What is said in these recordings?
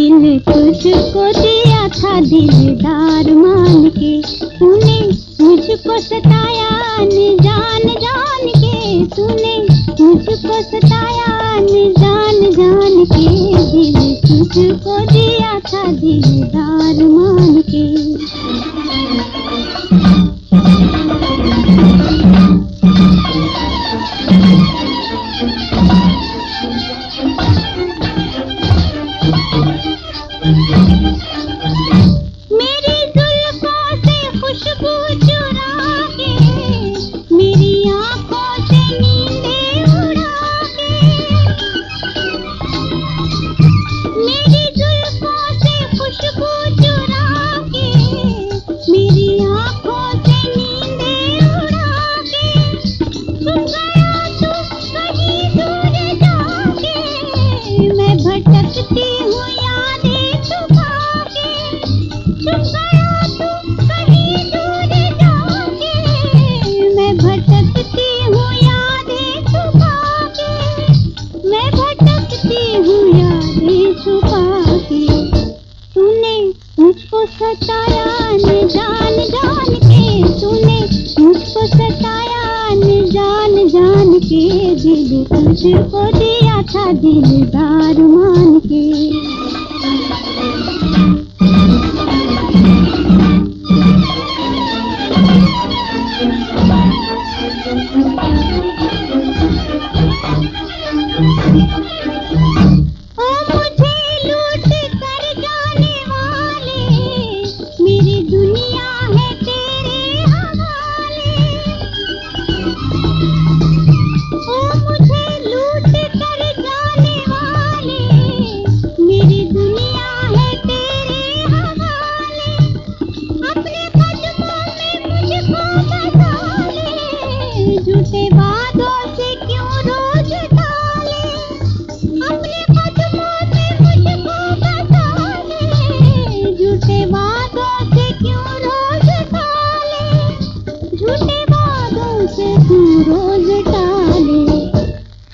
दिल तुझको दिया था दिलदार मान के। तूने मुझको सताया जान जान के। तूने मुझको सताया जान जान के। दिल तुझको दिया था दिलदार मान के। दिल तुझको दिया था दिलदार मान के। ओ से क्यों रोज टाले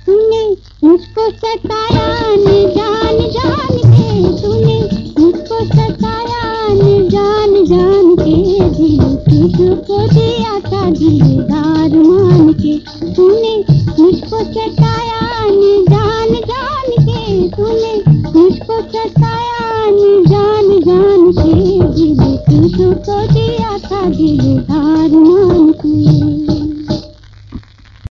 तूने मुझको सताया, न जान जान के। तूने मुझको सताया, न जान जान के। दिल तुझको दिया था, दिलदार मान के। तूने मुझको सताया, न जान जान के। तूने मुझको सताया, न जान जान के। दिल तुझको दिया था, दिलदार मान के।